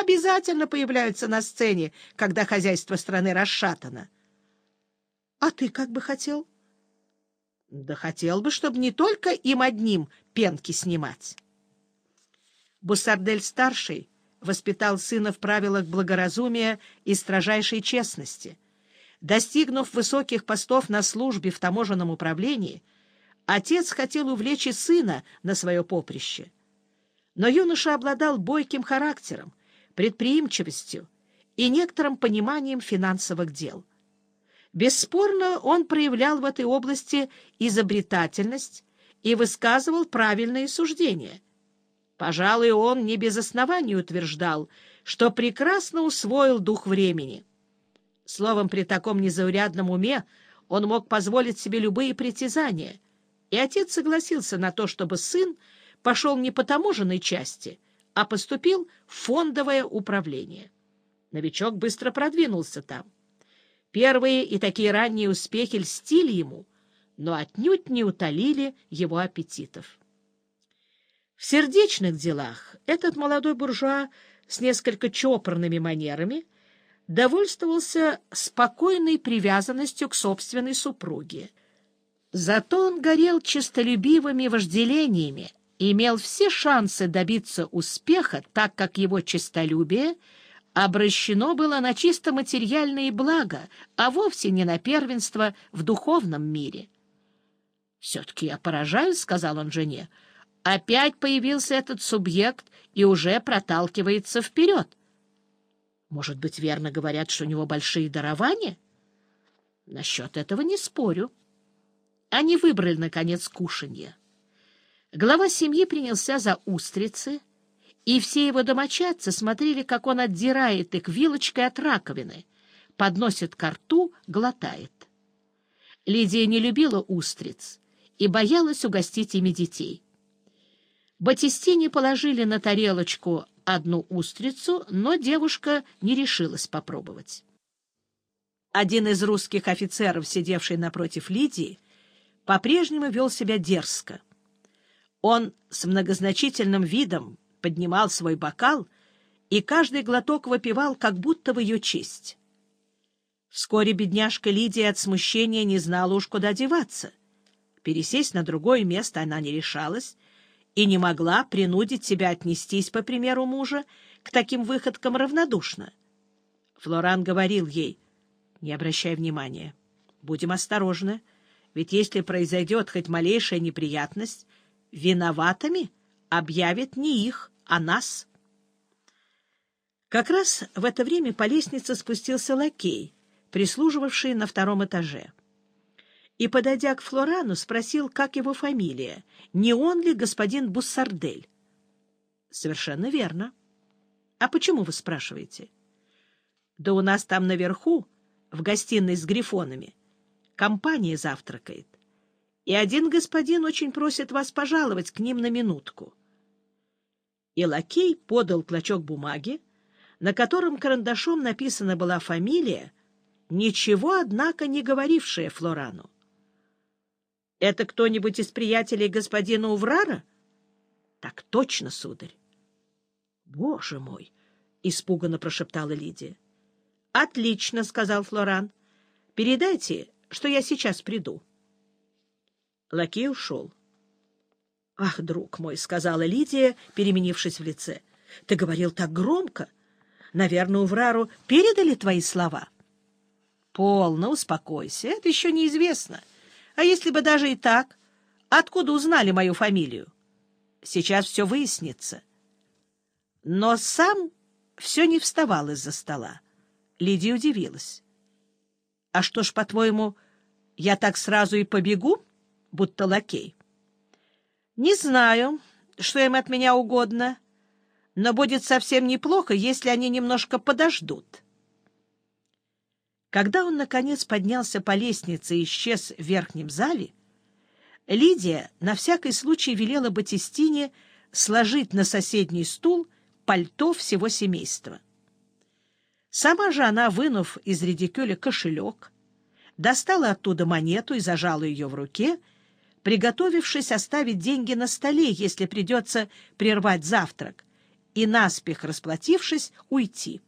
обязательно появляются на сцене, когда хозяйство страны расшатано. — А ты как бы хотел? — Да хотел бы, чтобы не только им одним пенки снимать. Буссардель-старший воспитал сына в правилах благоразумия и строжайшей честности. Достигнув высоких постов на службе в таможенном управлении, отец хотел увлечь и сына на свое поприще. Но юноша обладал бойким характером, предприимчивостью и некоторым пониманием финансовых дел. Бесспорно, он проявлял в этой области изобретательность и высказывал правильные суждения — Пожалуй, он не без оснований утверждал, что прекрасно усвоил дух времени. Словом, при таком незаурядном уме он мог позволить себе любые притязания, и отец согласился на то, чтобы сын пошел не по таможенной части, а поступил в фондовое управление. Новичок быстро продвинулся там. Первые и такие ранние успехи льстили ему, но отнюдь не утолили его аппетитов. В сердечных делах этот молодой буржуа с несколько чопорными манерами довольствовался спокойной привязанностью к собственной супруге. Зато он горел честолюбивыми вожделениями имел все шансы добиться успеха, так как его честолюбие обращено было на чисто материальные блага, а вовсе не на первенство в духовном мире. «Все-таки я поражаюсь», — сказал он жене, — Опять появился этот субъект и уже проталкивается вперед. Может быть, верно говорят, что у него большие дарования? Насчет этого не спорю. Они выбрали, наконец, кушанье. Глава семьи принялся за устрицы, и все его домочадцы смотрели, как он отдирает их вилочкой от раковины, подносит ко рту, глотает. Лидия не любила устриц и боялась угостить ими детей. Батистине положили на тарелочку одну устрицу, но девушка не решилась попробовать. Один из русских офицеров, сидевший напротив Лидии, по-прежнему вел себя дерзко. Он с многозначительным видом поднимал свой бокал и каждый глоток выпивал, как будто в ее честь. Вскоре бедняжка Лидия от смущения не знала уж, куда деваться. Пересесть на другое место она не решалась, и не могла принудить себя отнестись, по примеру мужа, к таким выходкам равнодушно. Флоран говорил ей, не обращай внимания, будем осторожны, ведь если произойдет хоть малейшая неприятность, виноватыми объявят не их, а нас. Как раз в это время по лестнице спустился лакей, прислуживавший на втором этаже и, подойдя к Флорану, спросил, как его фамилия, не он ли господин Буссардель. — Совершенно верно. — А почему вы спрашиваете? — Да у нас там наверху, в гостиной с грифонами, компания завтракает, и один господин очень просит вас пожаловать к ним на минутку. И лакей подал клочок бумаги, на котором карандашом написана была фамилия, ничего, однако, не говорившая Флорану. Это кто-нибудь из приятелей господина Уврара? — Так точно, сударь. — Боже мой! — испуганно прошептала Лидия. — Отлично, — сказал Флоран. — Передайте, что я сейчас приду. Лакей ушел. — Ах, друг мой, — сказала Лидия, переменившись в лице, — ты говорил так громко. Наверное, Уврару передали твои слова. — Полно, успокойся, это еще неизвестно. — а если бы даже и так, откуда узнали мою фамилию? Сейчас все выяснится. Но сам все не вставал из-за стола. Лидия удивилась. — А что ж, по-твоему, я так сразу и побегу, будто лакей? — Не знаю, что им от меня угодно, но будет совсем неплохо, если они немножко подождут. Когда он, наконец, поднялся по лестнице и исчез в верхнем зале, Лидия на всякий случай велела Батистине сложить на соседний стул пальто всего семейства. Сама же она, вынув из редикюля кошелек, достала оттуда монету и зажала ее в руке, приготовившись оставить деньги на столе, если придется прервать завтрак, и, наспех расплатившись, уйти.